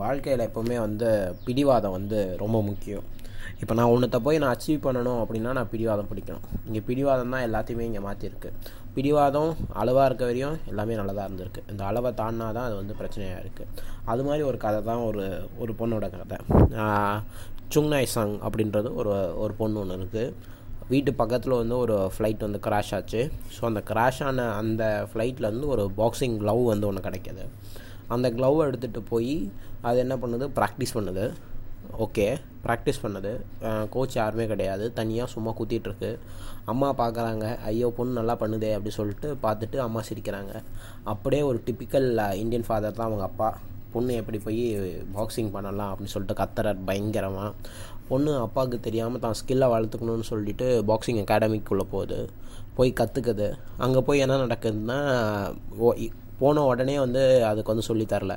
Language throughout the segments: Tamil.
வாழ்க்கையில் எப்போவுமே வந்து பிடிவாதம் வந்து ரொம்ப முக்கியம். இப்போ நான் ஒன்றத்தை போய் நான் அச்சீவ் பண்ணணும் அப்படின்னா நான் பிடிவாதம் பிடிக்கணும். இங்கே பிடிவாதம் தான் எல்லாத்தையுமே இங்கே மாற்றிருக்கு பிடிவாதம் அளவாக இருக்க வரையும் எல்லாமே நல்லதாக இருந்திருக்கு. இந்த அளவை தாண்டினா தான் அது வந்து பிரச்சனையாக இருக்குது அது மாதிரி ஒரு கதை தான் ஒரு ஒரு பொண்ணோட கதை. சுங்னாய் சாங் அப்படின்றது ஒரு ஒரு பொண்ணு ஒன்று இருக்குது வீட்டு பக்கத்தில் வந்து ஒரு ஃப்ளைட் வந்து கிராஷ் ஆச்சு. ஸோ அந்த கிராஷ் ஆன அந்த ஃப்ளைட்டில் வந்து ஒரு பாக்ஸிங் க்ளவ் வந்து ஒன்று கிடைக்கிது. அந்த க்ளவ் எடுத்துகிட்டு போய் அது என்ன பண்ணுது? ப்ராக்டிஸ் பண்ணுது. ஓகே ப்ராக்டிஸ் பண்ணுது. கோச் யாருமே கிடையாது. தனியாக சும்மா குத்திட்டுருக்கு அம்மா பார்க்குறாங்க ஐயோ பொண்ணு நல்லா பண்ணுதே அப்படி சொல்லிட்டு பார்த்துட்டு அம்மா சிரிக்கிறாங்க. அப்படியே ஒரு டிப்பிக்கல் இந்தியன் ஃபாதர் தான் அவங்க அப்பா. பொண்ணு எப்படி போய் பாக்ஸிங் பண்ணலாம் அப்படின்னு சொல்லிட்டு கத்துறார் பயங்கரமாக பொண்ணு அப்பாவுக்கு தெரியாமல் தான் ஸ்கில்லை வளர்த்துக்கணும்னு சொல்லிட்டு பாக்ஸிங் அகாடமிக்குள்ளே போகுது. போய் கற்றுக்குது அங்கே போய் என்ன நடக்குதுன்னா போன உடனே வந்து அதுக்கு வந்து சொல்லித்தரல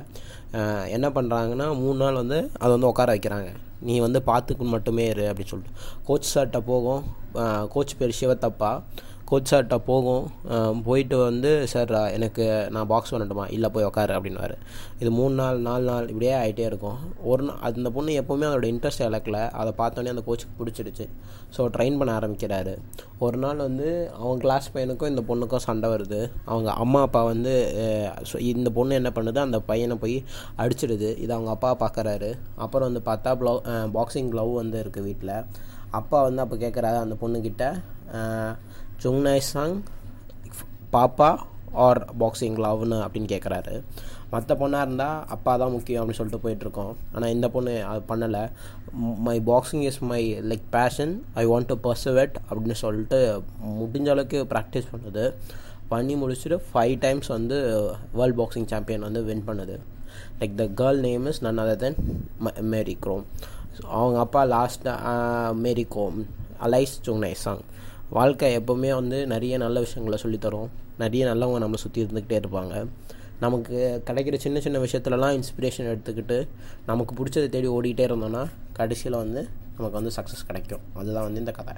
என்ன பண்ணுறாங்கன்னா மூணு நாள் வந்து அதை வந்து உட்கார வைக்கிறாங்க. நீ வந்து பார்த்துக்கு மட்டுமே இரு அப்படின்னு சொல்லிட்டு. கோச் சார்கிட்ட போகும். கோச் பேர் சிவத்தப்பா. கோச் சார்கிட்ட போகும் போயிட்டு வந்து சார் எனக்கு நான் பாக்ஸ் பண்ணட்டுமா? இல்லை போய் உக்காரு அப்படின்வாரு இது மூணு நாள் நாலு நாள் இப்படியே ஆகிட்டே இருக்கும். ஒரு நாள் அந்த பொண்ணு எப்போவுமே அதோட இன்ட்ரெஸ்ட் இழக்கல. அதை பார்த்தோன்னே அந்த கோச்சுக்கு பிடிச்சிருச்சு ஸோ ட்ரெயின் பண்ண ஆரம்பிக்கிறாரு. ஒரு நாள் வந்து அவங்க கிளாஸ் பையனுக்கும் இந்த பொண்ணுக்கும் சண்டை வருது. அவங்க அம்மா அப்பா வந்து இந்த பொண்ணு என்ன பண்ணுது? அந்த பையனை போய் அடிச்சிடுது. இது அவங்க அப்பா பார்க்குறாரு அப்புறம் வந்து பார்த்தா ப்ளவ் பாக்ஸிங் க்ளவ் வந்து இருக்குது வீட்டில் அப்பா வந்து அப்போ கேட்குறாரு அந்த பொண்ணுக்கிட்ட சுங்னாய் சாங் பாப்பா ஆர் பாக்ஸிங் லவ்னு அப்படின்னு கேட்குறாரு மற்ற பொண்ணாக இருந்தால் அப்பா தான் முக்கியம் அப்படின்னு சொல்லிட்டு போயிட்டுருக்கோம். ஆனால் இந்த பொண்ணு அது பண்ணலை. My boxing is my like passion I want to pursuit அப்படின்னு சொல்லிட்டு முடிஞ்ச அளவுக்கு ப்ராக்டிஸ் பண்ணுது. பண்ணி முடிச்சுட்டு ஃபைவ் டைம்ஸ் வந்து வேர்ல்ட் பாக்ஸிங் சாம்பியன் வந்து வின் பண்ணுது. Like the girl name is none other then Mary Kom அவங்க அப்பா லாஸ்ட்டாக மேரி கோம் அலைஸ் சுங்னை சாங் வாழ்க்கை எப்போவுமே வந்து நிறைய நல்ல விஷயங்களை சொல்லித்தரும். நிறைய நல்லவங்க நம்மளை சுற்றி இருந்துக்கிட்டே இருப்பாங்க. நமக்கு கிடைக்கிற சின்ன சின்ன விஷயத்துலலாம் இன்ஸ்பிரேஷன் எடுத்துக்கிட்டு நமக்கு பிடிச்சதை தேடி ஓடிக்கிட்டே இருந்தோன்னா கடைசியில் வந்து நமக்கு வந்து சக்ஸஸ் கிடைக்கும். அதுதான் வந்து இந்த கதை.